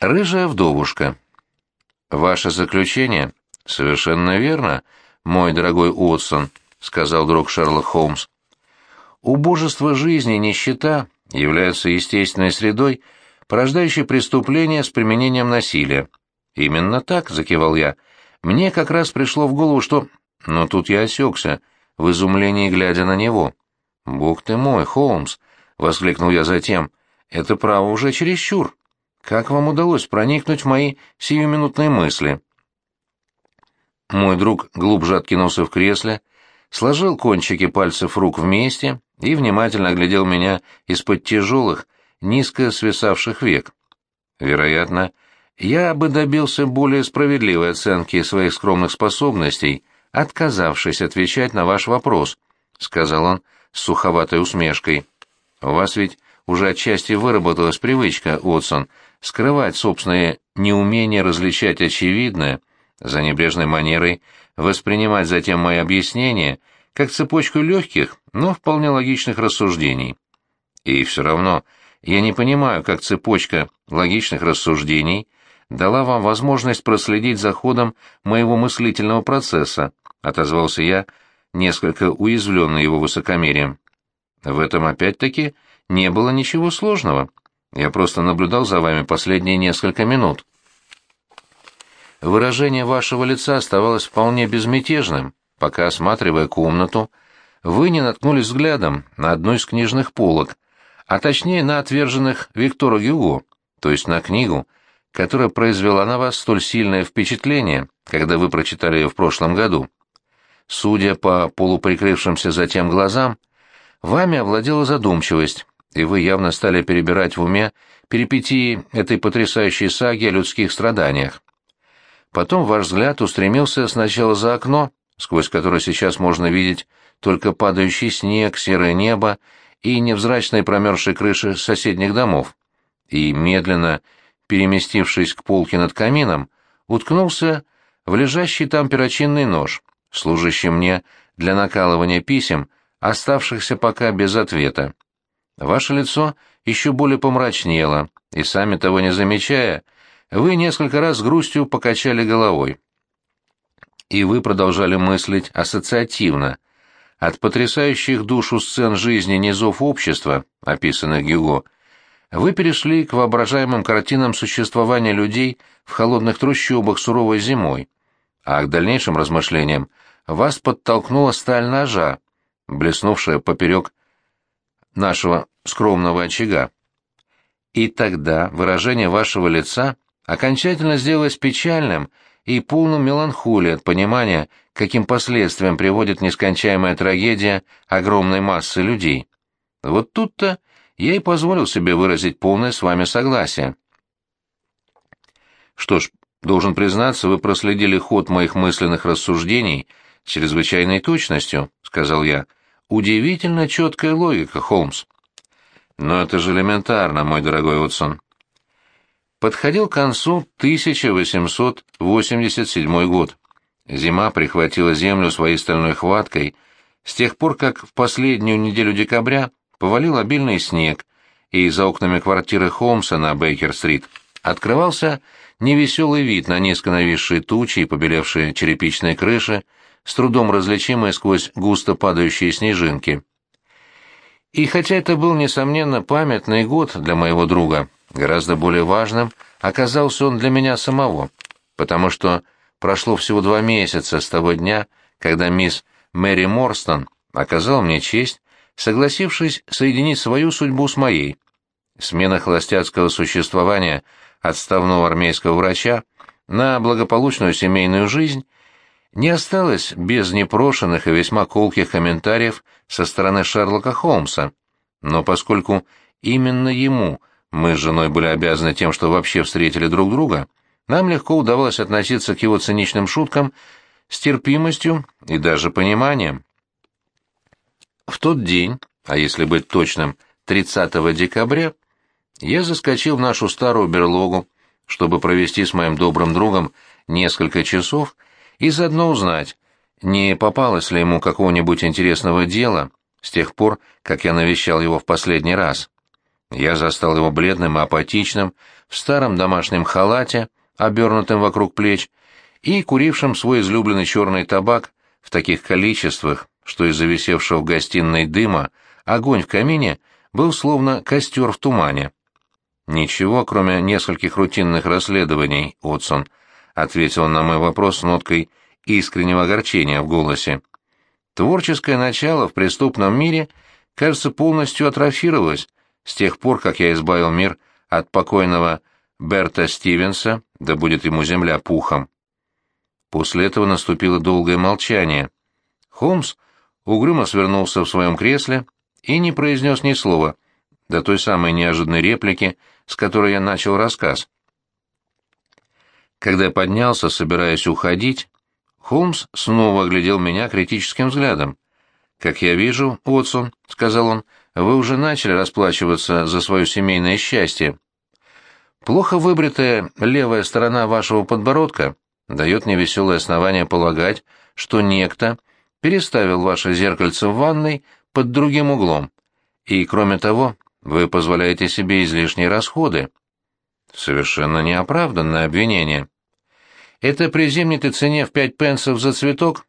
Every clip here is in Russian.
Рыжая вдовушка. Ваше заключение совершенно верно, мой дорогой Уотсон, сказал друг Шерлок Холмс. Убожество жизни и нищета являются естественной средой, порождающей преступления с применением насилия. Именно так, закивал я. Мне как раз пришло в голову, что... Но тут я осекся, в изумлении глядя на него. «Бог ты мой, Холмс!» — воскликнул я затем. «Это право уже чересчур. Как вам удалось проникнуть в мои сиюминутные мысли?» Мой друг глубже откинулся в кресле, сложил кончики пальцев рук вместе и внимательно оглядел меня из-под тяжелых, низко свисавших век. Вероятно, я бы добился более справедливой оценки своих скромных способностей, отказавшись отвечать на ваш вопрос, — сказал он с суховатой усмешкой. — У вас ведь уже отчасти выработалась привычка, Уотсон, скрывать собственное неумение различать очевидное, за небрежной манерой воспринимать затем мои объяснения как цепочку легких, но вполне логичных рассуждений. И все равно я не понимаю, как цепочка логичных рассуждений дала вам возможность проследить за ходом моего мыслительного процесса, отозвался я, несколько уязвленный его высокомерием. В этом опять-таки не было ничего сложного. Я просто наблюдал за вами последние несколько минут. Выражение вашего лица оставалось вполне безмятежным, пока, осматривая комнату, вы не наткнулись взглядом на одну из книжных полок, а точнее на отверженных Виктора Гюго, то есть на книгу, которая произвела на вас столь сильное впечатление, когда вы прочитали ее в прошлом году. Судя по полуприкрывшимся затем глазам, вами овладела задумчивость, и вы явно стали перебирать в уме перипетии этой потрясающей саги о людских страданиях. Потом ваш взгляд устремился сначала за окно, сквозь которое сейчас можно видеть только падающий снег, серое небо и невзрачные промерзшие крыши соседних домов, и, медленно переместившись к полке над камином, уткнулся в лежащий там перочинный нож, служащий мне для накалывания писем, оставшихся пока без ответа. Ваше лицо еще более помрачнело, и, сами того не замечая, — вы несколько раз с грустью покачали головой. И вы продолжали мыслить ассоциативно. От потрясающих душу сцен жизни низов общества, описанных Гюго, вы перешли к воображаемым картинам существования людей в холодных трущобах суровой зимой, а к дальнейшим размышлениям вас подтолкнула сталь ножа, блеснувшая поперек нашего скромного очага. И тогда выражение вашего лица окончательно сделалось печальным и полным меланхолии от понимания, каким последствиям приводит нескончаемая трагедия огромной массы людей. Вот тут-то я и позволил себе выразить полное с вами согласие. Что ж, должен признаться, вы проследили ход моих мысленных рассуждений чрезвычайной точностью, сказал я. Удивительно четкая логика, Холмс. Но это же элементарно, мой дорогой Отсон. Подходил к концу 1887 год. Зима прихватила землю своей стальной хваткой с тех пор, как в последнюю неделю декабря повалил обильный снег, и за окнами квартиры Холмса на Бейкер-стрит открывался невеселый вид на низко нависшие тучи и побелевшие черепичные крыши, с трудом различимые сквозь густо падающие снежинки. И хотя это был, несомненно, памятный год для моего друга, Гораздо более важным оказался он для меня самого, потому что прошло всего два месяца с того дня, когда мисс Мэри Морстон оказала мне честь, согласившись соединить свою судьбу с моей. Смена холостяцкого существования отставного армейского врача на благополучную семейную жизнь не осталась без непрошенных и весьма колких комментариев со стороны Шерлока Холмса, но поскольку именно ему мы с женой были обязаны тем, что вообще встретили друг друга, нам легко удавалось относиться к его циничным шуткам с терпимостью и даже пониманием. В тот день, а если быть точным, 30 декабря, я заскочил в нашу старую берлогу, чтобы провести с моим добрым другом несколько часов и заодно узнать, не попалось ли ему какого-нибудь интересного дела с тех пор, как я навещал его в последний раз. Я застал его бледным и апатичным, в старом домашнем халате, обернутом вокруг плеч, и курившим свой излюбленный черный табак в таких количествах, что из-за висевшего в гостиной дыма огонь в камине был словно костер в тумане. «Ничего, кроме нескольких рутинных расследований, Отсон», — ответил он на мой вопрос с ноткой искреннего огорчения в голосе. «Творческое начало в преступном мире, кажется, полностью атрофировалось с тех пор, как я избавил мир от покойного Берта Стивенса, да будет ему земля пухом». После этого наступило долгое молчание. Холмс угрюмо свернулся в своем кресле и не произнес ни слова, до той самой неожиданной реплики, с которой я начал рассказ. Когда поднялся, собираясь уходить, Холмс снова оглядел меня критическим взглядом. «Как я вижу, Уотсон», — сказал он, — «вы уже начали расплачиваться за свое семейное счастье. Плохо выбритая левая сторона вашего подбородка дает мне веселое основание полагать, что некто переставил ваше зеркальце в ванной под другим углом, и, кроме того, вы позволяете себе излишние расходы. Совершенно неоправданное обвинение. Это при зимней цене в пять пенсов за цветок,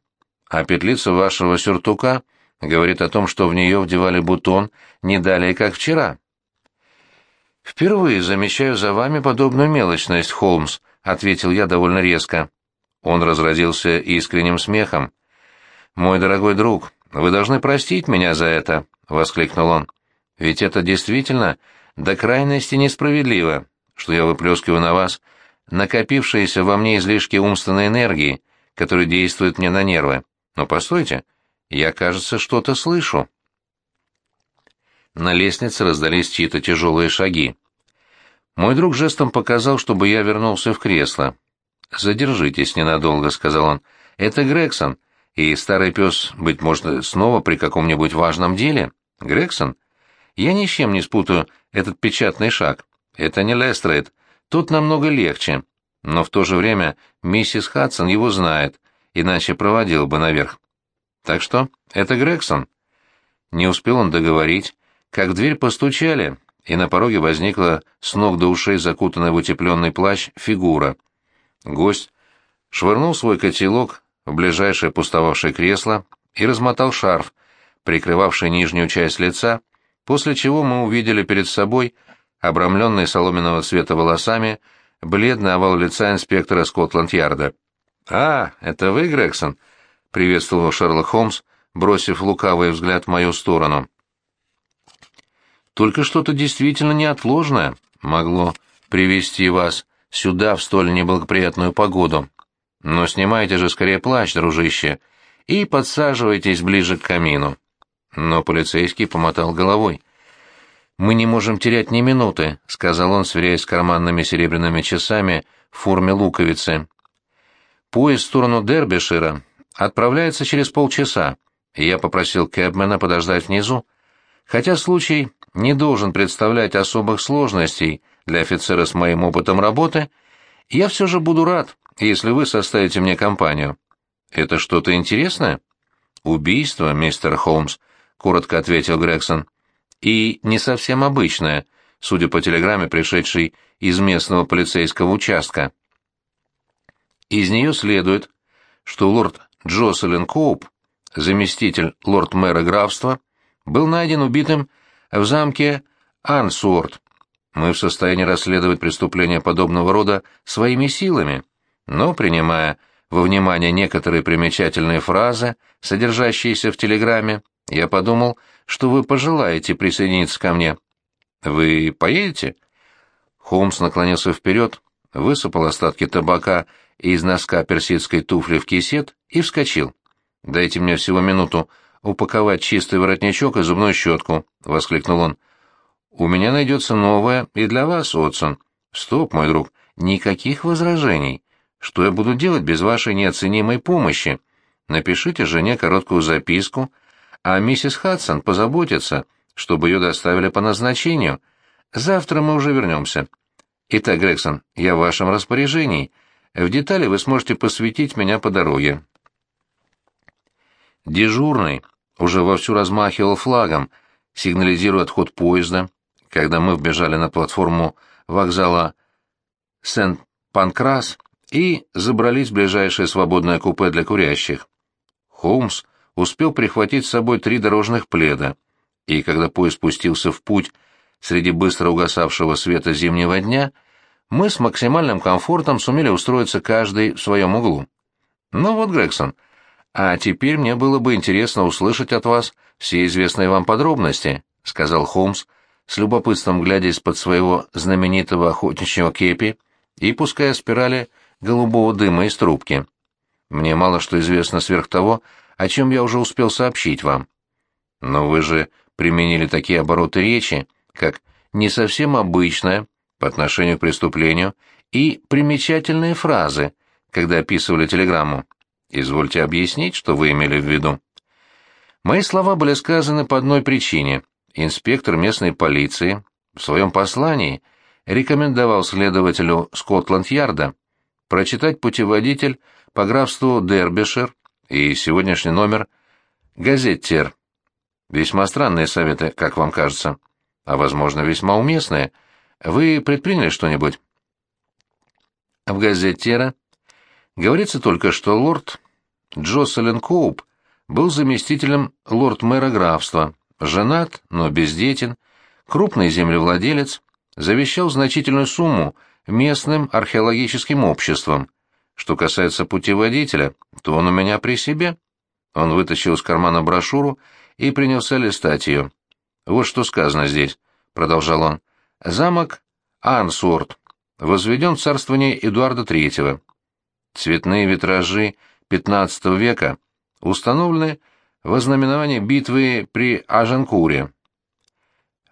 а петлица вашего сюртука говорит о том, что в нее вдевали бутон не далее, как вчера. «Впервые замечаю за вами подобную мелочность, Холмс», — ответил я довольно резко. Он разразился искренним смехом. «Мой дорогой друг, вы должны простить меня за это», — воскликнул он. Ведь это действительно до крайности несправедливо, что я выплескиваю на вас накопившиеся во мне излишки умственной энергии, которые действуют мне на нервы. Но постойте, я, кажется, что-то слышу. На лестнице раздались чьи-то тяжелые шаги. Мой друг жестом показал, чтобы я вернулся в кресло. «Задержитесь ненадолго», — сказал он. «Это Грегсон, и старый пес, быть может, снова при каком-нибудь важном деле? Грегсон?» Я ни с чем не спутаю этот печатный шаг. Это не Лестрейд. Тут намного легче. Но в то же время миссис Хадсон его знает, иначе проводил бы наверх. Так что это Грегсон. Не успел он договорить, как в дверь постучали, и на пороге возникла с ног до ушей закутанная в утепленный плащ фигура. Гость швырнул свой котелок в ближайшее пустовавшее кресло и размотал шарф, прикрывавший нижнюю часть лица, после чего мы увидели перед собой, обрамленный соломенного цвета волосами, бледный овал лица инспектора Скотланд-Ярда. «А, это вы, Грегсон?» — приветствовал Шерлок Холмс, бросив лукавый взгляд в мою сторону. «Только что-то действительно неотложное могло привести вас сюда в столь неблагоприятную погоду. Но снимайте же скорее плащ, дружище, и подсаживайтесь ближе к камину». Но полицейский помотал головой. «Мы не можем терять ни минуты», — сказал он, сверяясь с карманными серебряными часами в форме луковицы. «Поезд в сторону Дербишира отправляется через полчаса, и я попросил Кэбмена подождать внизу. Хотя случай не должен представлять особых сложностей для офицера с моим опытом работы, я все же буду рад, если вы составите мне компанию. Это что-то интересное?» «Убийство, мистер Холмс», коротко ответил Грегсон. И не совсем обычная, судя по телеграмме, пришедшей из местного полицейского участка. Из нее следует, что лорд Джоселин Коуп, заместитель лорд-мэра графства, был найден убитым в замке Ансуорт. Мы в состоянии расследовать преступления подобного рода своими силами, но, принимая во внимание некоторые примечательные фразы, содержащиеся в телеграмме, я подумал, что вы пожелаете присоединиться ко мне. Вы поедете? Холмс наклонился вперед, высыпал остатки табака из носка персидской туфли в кисет и вскочил. «Дайте мне всего минуту упаковать чистый воротничок и зубную щетку», — воскликнул он. «У меня найдется новое и для вас, Отсон». «Стоп, мой друг, никаких возражений. Что я буду делать без вашей неоценимой помощи? Напишите жене короткую записку, а миссис Хадсон позаботится, чтобы ее доставили по назначению. Завтра мы уже вернемся. Итак, Грегсон, я в вашем распоряжении. В детали вы сможете посвятить меня по дороге. Дежурный уже вовсю размахивал флагом, сигнализируя отход поезда, когда мы вбежали на платформу вокзала Сент-Панкрас и забрались в ближайшее свободное купе для курящих. Холмс успел прихватить с собой три дорожных пледа, и когда поезд спустился в путь среди быстро угасавшего света зимнего дня, мы с максимальным комфортом сумели устроиться каждый в своем углу. Ну вот, Грегсон, а теперь мне было бы интересно услышать от вас все известные вам подробности, сказал Холмс, с любопытством глядя из-под своего знаменитого охотничьего кепи и пуская спирали голубого дыма из трубки. Мне мало что известно сверх того, о чем я уже успел сообщить вам. Но вы же применили такие обороты речи, как «не совсем обычная» по отношению к преступлению и примечательные фразы, когда описывали телеграмму. Извольте объяснить, что вы имели в виду. Мои слова были сказаны по одной причине. Инспектор местной полиции в своем послании рекомендовал следователю Скотланд-Ярда прочитать путеводитель по графству Дербишир и сегодняшний номер «Газеттер». Весьма странные советы, как вам кажется, а, возможно, весьма уместные. Вы предприняли что-нибудь? В «Газеттера» говорится только, что лорд Джоселин Коуп был заместителем лорд-мэра графства, женат, но бездетен, крупный землевладелец, завещал значительную сумму местным археологическим обществам. Что касается путеводителя, то он у меня при себе. Он вытащил из кармана брошюру и принялся листать ее. «Вот что сказано здесь», — продолжал он. «Замок Ансуорт возведен в царствование Эдуарда III. Цветные витражи XV века установлены в ознаменовании битвы при Ажанкуре.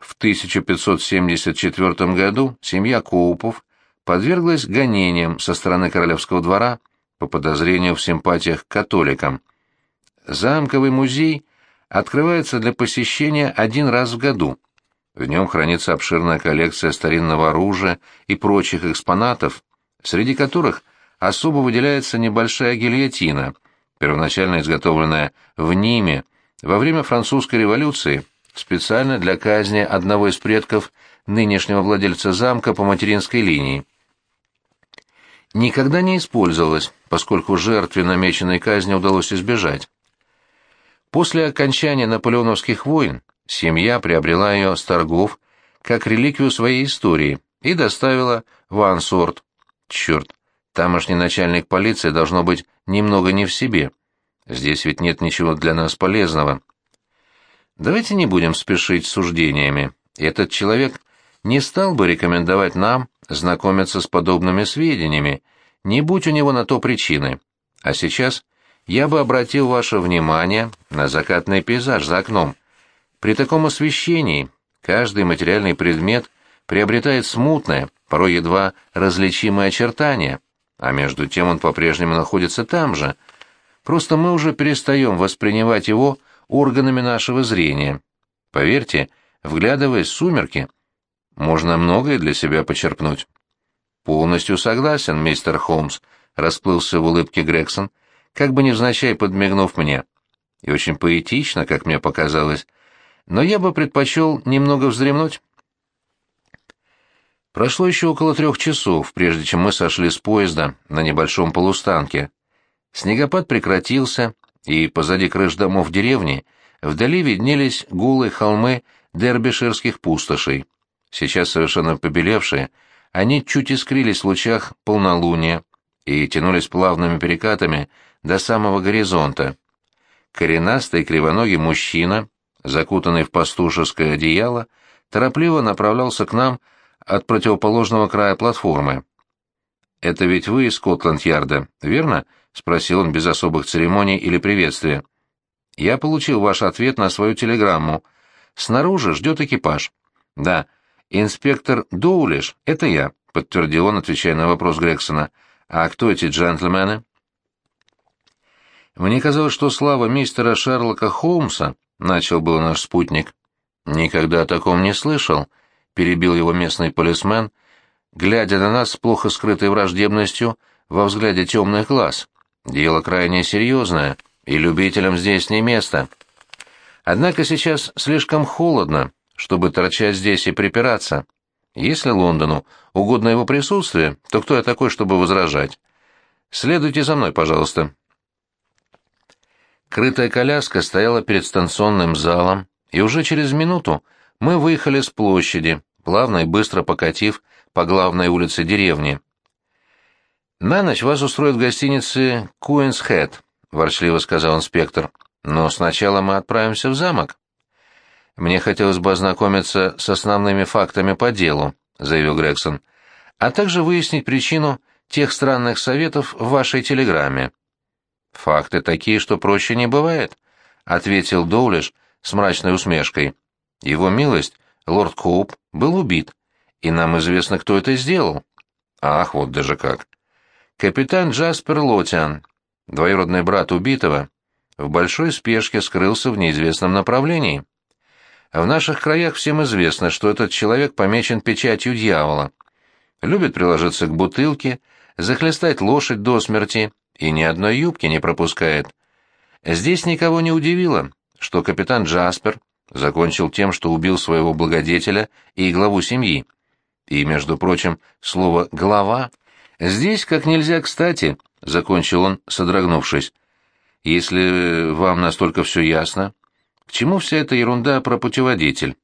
В 1574 году семья Коупов подверглась гонениям со стороны королевского двора по подозрению в симпатиях к католикам. Замковый музей открывается для посещения один раз в году. В нем хранится обширная коллекция старинного оружия и прочих экспонатов, среди которых особо выделяется небольшая гильотина, первоначально изготовленная в Ниме во время французской революции специально для казни одного из предков нынешнего владельца замка по материнской линии. Никогда не использовалась, поскольку жертве намеченной казни удалось избежать. После окончания наполеоновских войн семья приобрела ее с торгов как реликвию своей истории и доставила в Ансорт. Черт, тамошний начальник полиции должно быть немного не в себе. Здесь ведь нет ничего для нас полезного. Давайте не будем спешить с суждениями. Этот человек не стал бы рекомендовать нам знакомиться с подобными сведениями, не будь у него на то причины. А сейчас я бы обратил ваше внимание на закатный пейзаж за окном. При таком освещении каждый материальный предмет приобретает смутное, порой едва различимое очертание, а между тем он по-прежнему находится там же. Просто мы уже перестаем воспринимать его органами нашего зрения. Поверьте, вглядываясь в сумерки, можно многое для себя почерпнуть. Полностью согласен, мистер Холмс, расплылся в улыбке Грегсон, как бы невзначай подмигнув мне. И очень поэтично, как мне показалось, но я бы предпочел немного вздремнуть. Прошло еще около трех часов, прежде чем мы сошли с поезда на небольшом полустанке. Снегопад прекратился, и позади крыш домов деревни вдали виднелись голые холмы дербиширских пустошей. Сейчас совершенно побелевшие, они чуть искрились в лучах полнолуния и тянулись плавными перекатами до самого горизонта. Коренастый кривоногий мужчина, закутанный в пастушеское одеяло, торопливо направлялся к нам от противоположного края платформы. «Это ведь вы из Скотланд-Ярда, верно?» — спросил он без особых церемоний или приветствия. «Я получил ваш ответ на свою телеграмму. Снаружи ждет экипаж». «Да, инспектор Доулиш, это я», — подтвердил он, отвечая на вопрос Грексона. «А кто эти джентльмены?» «Мне казалось, что слава мистера Шерлока Холмса», — начал был наш спутник. «Никогда о таком не слышал», — перебил его местный полисмен, глядя на нас с плохо скрытой враждебностью во взгляде темных глаз. Дело крайне серьезное, и любителям здесь не место. Однако сейчас слишком холодно, чтобы торчать здесь и припираться. Если Лондону угодно его присутствие, то кто я такой, чтобы возражать? Следуйте за мной, пожалуйста. Крытая коляска стояла перед станционным залом, и уже через минуту мы выехали с площади, плавно и быстро покатив по главной улице деревни. «На ночь вас устроят в гостинице «Куинс Хэт», — ворчливо сказал инспектор. «Но сначала мы отправимся в замок». «Мне хотелось бы ознакомиться с основными фактами по делу», — заявил Грегсон, «а также выяснить причину тех странных советов в вашей телеграмме». «Факты такие, что проще не бывает», — ответил Доулиш с мрачной усмешкой. «Его милость, лорд Коуп, был убит, и нам известно, кто это сделал». «Ах, вот даже как!» Капитан Джаспер Лотиан, двоюродный брат убитого, в большой спешке скрылся в неизвестном направлении. В наших краях всем известно, что этот человек помечен печатью дьявола. Любит приложиться к бутылке, захлестать лошадь до смерти и ни одной юбки не пропускает. Здесь никого не удивило, что капитан Джаспер закончил тем, что убил своего благодетеля и главу семьи. И, между прочим, слово «глава» здесь как нельзя кстати, — закончил он, содрогнувшись. Если вам настолько все ясно, к чему вся эта ерунда про путеводитель?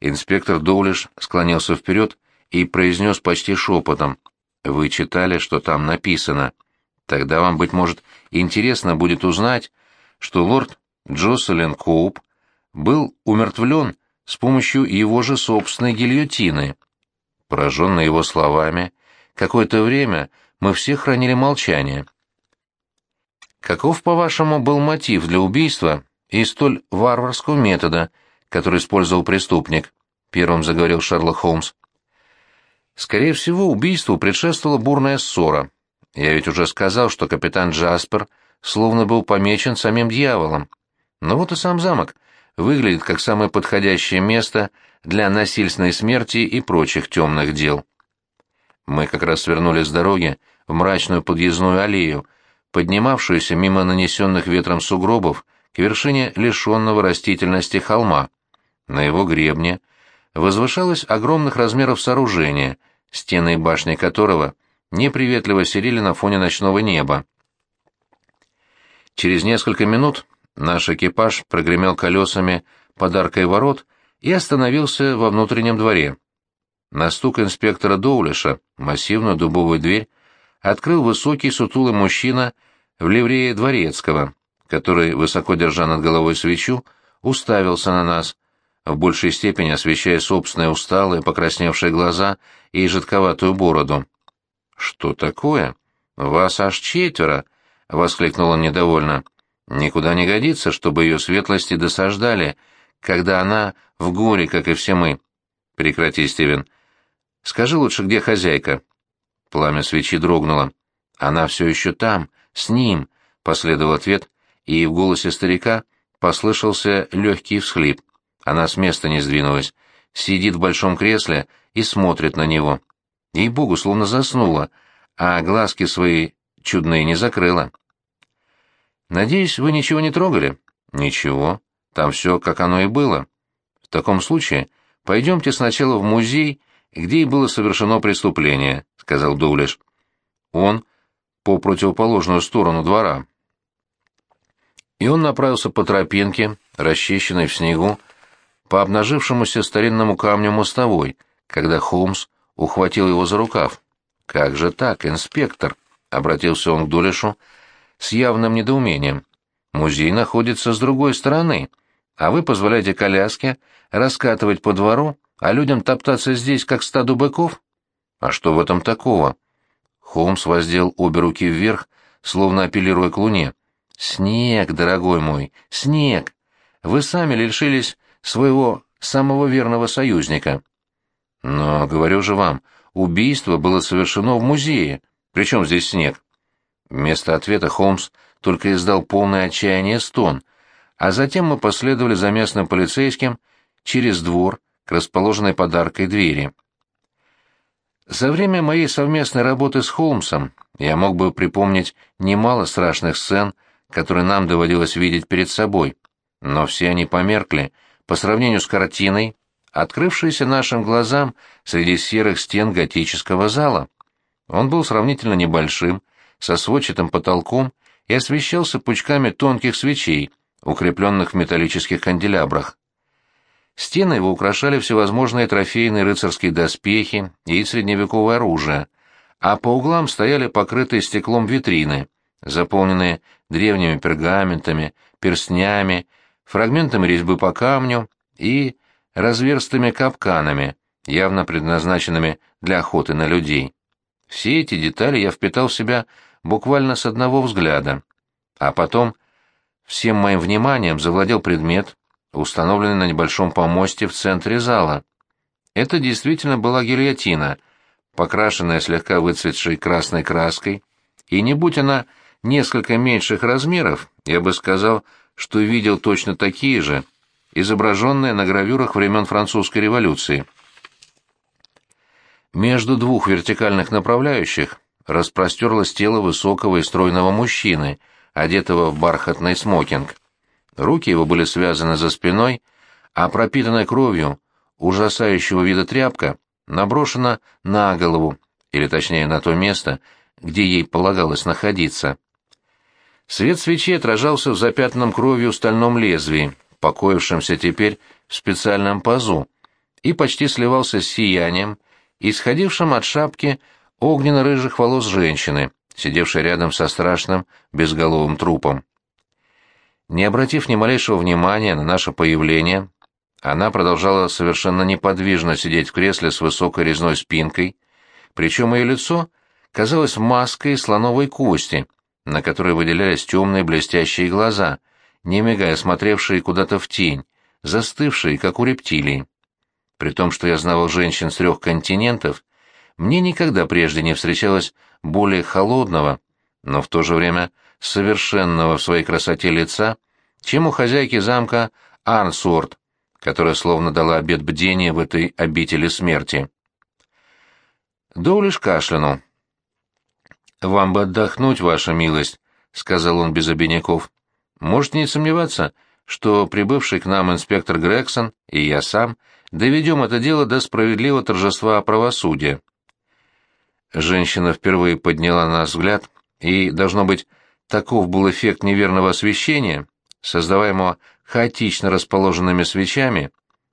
Инспектор Доулиш склонился вперед и произнес почти шепотом. «Вы читали, что там написано. Тогда вам, быть может, интересно будет узнать, что лорд Джоселин Коуп был умертвлен с помощью его же собственной гильотины». Пораженный его словами, какое-то время мы все хранили молчание. Каков, по-вашему, был мотив для убийства и столь варварского метода, который использовал преступник? Первым заговорил Шерлок Холмс. Скорее всего, убийству предшествовала бурная ссора. Я ведь уже сказал, что капитан Джаспер словно был помечен самим дьяволом. Но вот и сам замок выглядит как самое подходящее место для насильственной смерти и прочих темных дел. Мы как раз свернули с дороги в мрачную подъездную аллею, поднимавшуюся мимо нанесенных ветром сугробов к вершине лишенного растительности холма. На его гребне возвышалось огромных размеров сооружение, стены и башни которого неприветливо серили на фоне ночного неба. Через несколько минут наш экипаж прогремел колесами под аркой ворот и остановился во внутреннем дворе. На стук инспектора Доулиша массивную дубовую дверь открыл высокий сутулый мужчина в ливрее дворецкого, который, высоко держа над головой свечу, уставился на нас, в большей степени освещая собственные усталые, покрасневшие глаза и жидковатую бороду. «Что такое? Вас аж четверо!» — воскликнул он недовольно. «Никуда не годится, чтобы ее светлости досаждали, когда она в горе, как и все мы». «Прекрати, Стивен. Скажи лучше, где хозяйка?» Пламя свечи дрогнуло. «Она все еще там, с ним», — последовал ответ, и в голосе старика послышался легкий всхлип. Она с места не сдвинулась, сидит в большом кресле и смотрит на него. Ей-богу, словно заснула, а глазки свои чудные не закрыла. «Надеюсь, вы ничего не трогали?» «Ничего. Там все, как оно и было. В таком случае пойдемте сначала в музей где и было совершено преступление», — сказал Доулиш. «Он по противоположную сторону двора». И он направился по тропинке, расчищенной в снегу, по обнажившемуся старинному камню мостовой, когда Холмс ухватил его за рукав. «Как же так, инспектор?» — обратился он к Дулишу с явным недоумением. «Музей находится с другой стороны, а вы позволяете коляске раскатывать по двору а людям топтаться здесь, как стаду быков? А что в этом такого? Холмс воздел обе руки вверх, словно апеллируя к луне. «Снег, дорогой мой, снег! Вы сами лишились своего самого верного союзника». «Но, говорю же вам, убийство было совершено в музее. Причем здесь снег?» Вместо ответа Холмс только издал полное отчаяние стон, а затем мы последовали за местным полицейским через двор, к расположенной подаркой двери. За время моей совместной работы с Холмсом я мог бы припомнить немало страшных сцен, которые нам доводилось видеть перед собой, но все они померкли по сравнению с картиной, открывшийся нашим глазам среди серых стен готического зала. Он был сравнительно небольшим, со сводчатым потолком и освещался пучками тонких свечей, укрепленных в металлических канделябрах. Стены его украшали всевозможные трофейные рыцарские доспехи и средневековое оружие, а по углам стояли покрытые стеклом витрины, заполненные древними пергаментами, перстнями, фрагментами резьбы по камню и разверстыми капканами, явно предназначенными для охоты на людей. Все эти детали я впитал в себя буквально с одного взгляда, а потом всем моим вниманием завладел предмет, установленный на небольшом помосте в центре зала. Это действительно была гильотина, покрашенная слегка выцветшей красной краской, и не будь она несколько меньших размеров, я бы сказал, что видел точно такие же, изображенные на гравюрах времен французской революции. Между двух вертикальных направляющих распростерлось тело высокого и стройного мужчины, одетого в бархатный смокинг. Руки его были связаны за спиной, а пропитанная кровью ужасающего вида тряпка наброшена на голову, или точнее на то место, где ей полагалось находиться. Свет свечи отражался в запятнанном кровью стальном лезвии, покоившемся теперь в специальном пазу, и почти сливался с сиянием, исходившим от шапки огненно-рыжих волос женщины, сидевшей рядом со страшным безголовым трупом. Не обратив ни малейшего внимания на наше появление, она продолжала совершенно неподвижно сидеть в кресле с высокой резной спинкой, причем ее лицо казалось маской слоновой кости, на которой выделялись темные блестящие глаза, не мигая смотревшие куда-то в тень, застывшие, как у рептилий. При том, что я знал женщин с трех континентов, мне никогда прежде не встречалось более холодного, но в то же время совершенного в своей красоте лица, чем у хозяйки замка Арнсуорт, которая словно дала обет бдения в этой обители смерти. Доулиш кашлянул. «Вам бы отдохнуть, ваша милость», — сказал он без обиняков. «Можете не сомневаться, что прибывший к нам инспектор Грегсон и я сам доведем это дело до справедливого торжества правосудия. Женщина впервые подняла на нас взгляд, и, должно быть, таков был эффект неверного освещения, создаваемого хаотично расположенными свечами,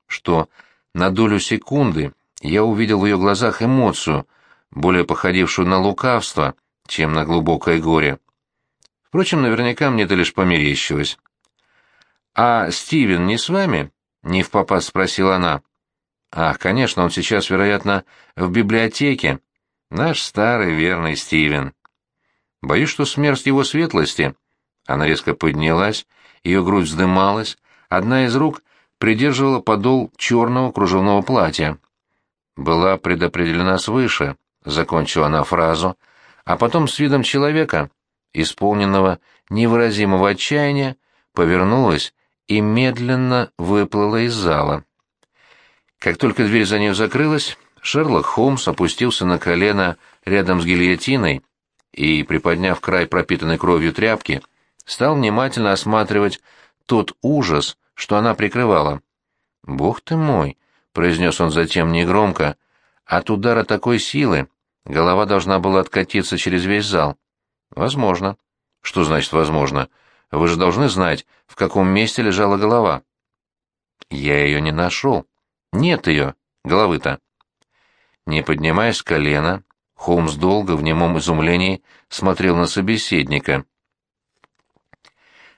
что на долю секунды я увидел в ее глазах эмоцию, более походившую на лукавство, чем на глубокое горе. Впрочем, наверняка мне это лишь померещилось. «А Стивен не с вами?» — не в попад спросила она. «Ах, конечно, он сейчас, вероятно, в библиотеке», Наш старый верный Стивен. Боюсь, что смерть его светлости. Она резко поднялась, ее грудь вздымалась, одна из рук придерживала подол черного кружевного платья. Была предопределена свыше, закончила она фразу, а потом с видом человека, исполненного невыразимого отчаяния, повернулась и медленно выплыла из зала. Как только дверь за ней закрылась, Шерлок Холмс опустился на колено рядом с гильотиной и, приподняв край пропитанной кровью тряпки, стал внимательно осматривать тот ужас, что она прикрывала. «Бог ты мой!» — произнес он затем негромко. «От удара такой силы голова должна была откатиться через весь зал». «Возможно». «Что значит «возможно»? Вы же должны знать, в каком месте лежала голова». «Я ее не нашел. Нет ее, головы-то». Не поднимаясь с колена, Холмс долго в немом изумлении смотрел на собеседника.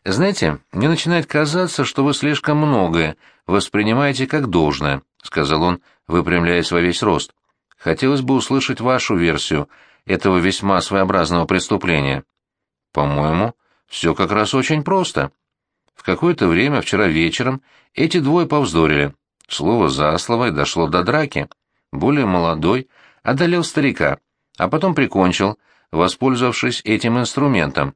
«Знаете, мне начинает казаться, что вы слишком многое воспринимаете как должное», — сказал он, выпрямляясь во весь рост. «Хотелось бы услышать вашу версию этого весьма своеобразного преступления». «По-моему, все как раз очень просто. В какое-то время вчера вечером эти двое повздорили. Слово за слово и дошло до драки более молодой, одолел старика, а потом прикончил, воспользовавшись этим инструментом.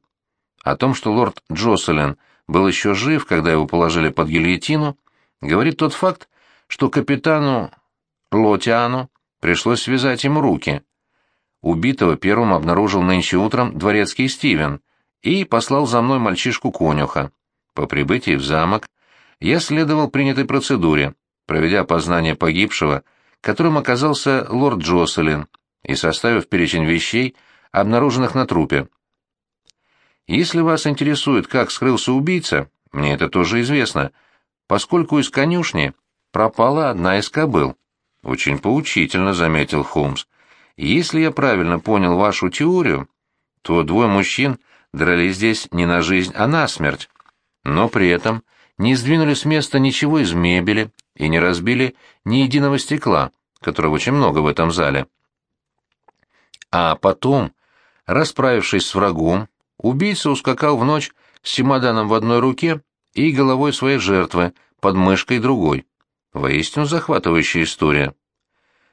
О том, что лорд Джоселин был еще жив, когда его положили под гильотину, говорит тот факт, что капитану Лотиану пришлось связать ему руки. Убитого первым обнаружил нынче утром дворецкий Стивен и послал за мной мальчишку-конюха. По прибытии в замок я следовал принятой процедуре, проведя опознание погибшего, которым оказался лорд Джоселин, и составив перечень вещей, обнаруженных на трупе. Если вас интересует, как скрылся убийца, мне это тоже известно, поскольку из конюшни пропала одна из кобыл. Очень поучительно, заметил Холмс. Если я правильно понял вашу теорию, то двое мужчин дрались здесь не на жизнь, а на смерть, но при этом не сдвинули с места ничего из мебели и не разбили ни единого стекла, которого очень много в этом зале. А потом, расправившись с врагом, убийца ускакал в ночь с чемоданом в одной руке и головой своей жертвы под мышкой другой. Воистину захватывающая история.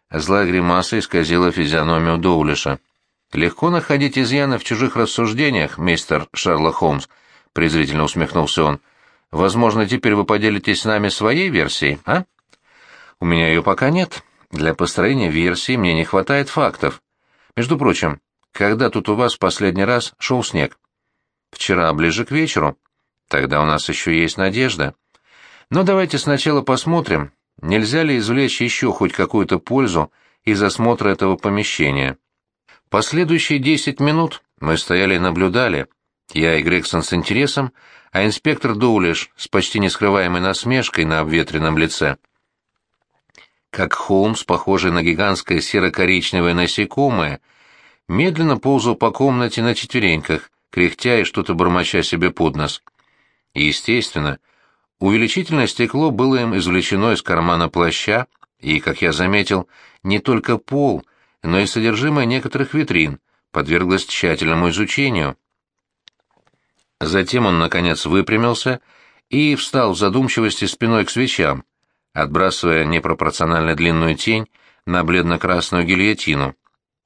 Злая гримаса исказила физиономию Доулиша. «Легко находить изъяны в чужих рассуждениях, мистер Шерлок Холмс», — презрительно усмехнулся он. «Возможно, теперь вы поделитесь с нами своей версией, а?» «У меня ее пока нет. Для построения версии мне не хватает фактов. Между прочим, когда тут у вас последний раз шел снег? Вчера, ближе к вечеру. Тогда у нас еще есть надежда. Но давайте сначала посмотрим, нельзя ли извлечь еще хоть какую-то пользу из осмотра этого помещения. Последующие десять минут мы стояли и наблюдали, я и Грегсон с интересом, а инспектор Доулиш с почти нескрываемой насмешкой на обветренном лице. Как Холмс, похожий на гигантское серо-коричневое насекомое, медленно ползал по комнате на четвереньках, кряхтя и что-то бормоча себе под нос. И, естественно, увеличительное стекло было им извлечено из кармана плаща, и, как я заметил, не только пол, но и содержимое некоторых витрин подверглось тщательному изучению. Затем он, наконец, выпрямился и встал в задумчивости спиной к свечам, отбрасывая непропорционально длинную тень на бледно-красную гильотину.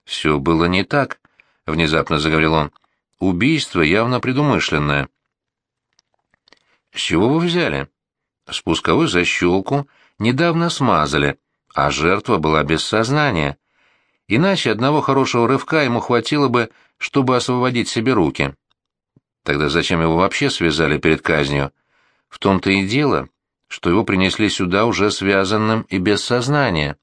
«Все было не так», — внезапно заговорил он. «Убийство явно предумышленное». «С чего вы взяли?» «Спусковую защелку недавно смазали, а жертва была без сознания. Иначе одного хорошего рывка ему хватило бы, чтобы освободить себе руки. Тогда зачем его вообще связали перед казнью? В том-то и дело, что его принесли сюда уже связанным и без сознания.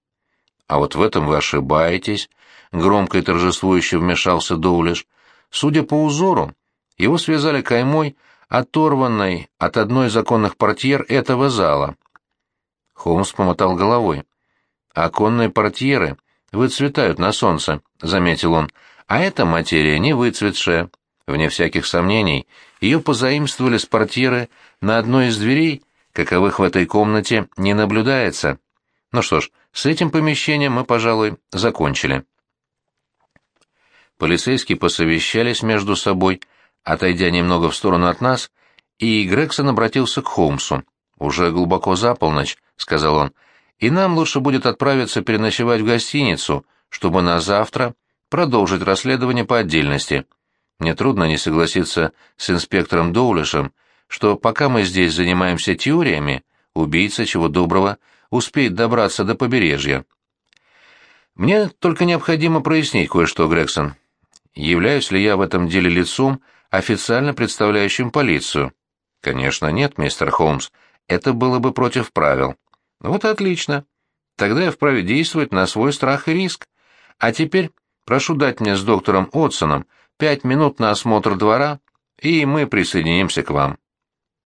А вот в этом вы ошибаетесь, — громко и торжествующе вмешался Доулиш. Судя по узору, его связали каймой, оторванной от одной из законных портьер этого зала. Холмс помотал головой. Оконные портьеры выцветают на солнце», — заметил он, — «а эта материя не выцветшая». Вне всяких сомнений, ее позаимствовали с портьеры на одной из дверей, каковых в этой комнате не наблюдается. Ну что ж, с этим помещением мы, пожалуй, закончили. Полицейские посовещались между собой, отойдя немного в сторону от нас, и Грегсон обратился к Холмсу. «Уже глубоко за полночь», — сказал он, и нам лучше будет отправиться переночевать в гостиницу, чтобы на завтра продолжить расследование по отдельности. Мне трудно не согласиться с инспектором Доулишем, что пока мы здесь занимаемся теориями, убийца, чего доброго, успеет добраться до побережья. Мне только необходимо прояснить кое-что, Грегсон. Являюсь ли я в этом деле лицом, официально представляющим полицию? Конечно, нет, мистер Холмс. Это было бы против правил. Вот отлично. Тогда я вправе действовать на свой страх и риск. А теперь прошу дать мне с доктором Отсоном пять минут на осмотр двора, и мы присоединимся к вам.